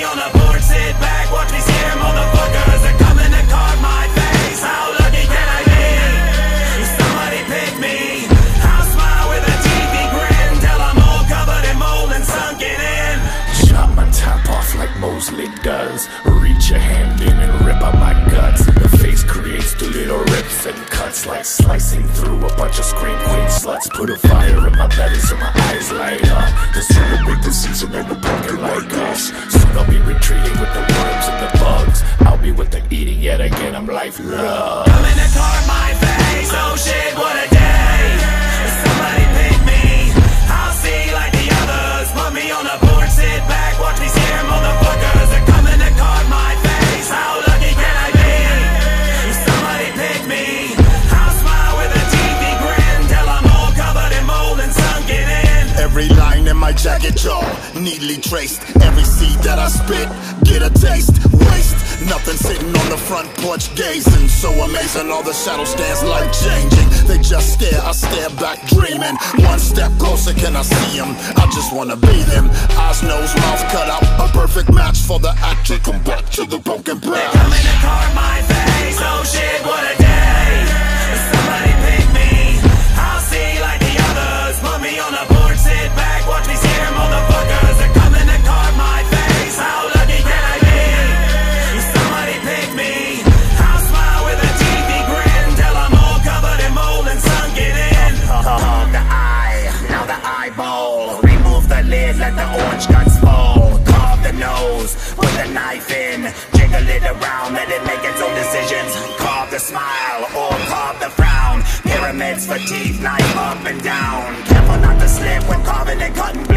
On the board, sit back, watch me scare motherfuckers. They're coming to carve my face. How lucky can I be? Somebody pick me. I'll smile with a TV grin till I'm all covered in mold and sunken in. Chop my top off like Mosley does. Reach your hand in and rip out my guts. The face creates two little rips and cuts like slicing through a bunch of scream queen sluts. Put a fire in my belly so my eyes light up. The sun will make the season and the pumpkin like us. With the eating yet again. I'm life love. In jacket jaw, neatly traced. Every seed that I spit, get a taste. Waste, nothing sitting on the front porch gazing. So amazing, all the shadows dance like changing. They just stare, I stare back dreaming. One step closer, can I see them? I just wanna be them. Eyes, nose, mouth cut out. A perfect match for the actor. Come back to the broken branch. Coming to carve my face. Put the knife in. Jiggle it around, let it make its own decisions. Carve the smile or carve the frown. Pyramids for teeth, knife up and down. Careful not to slip when carving and cutting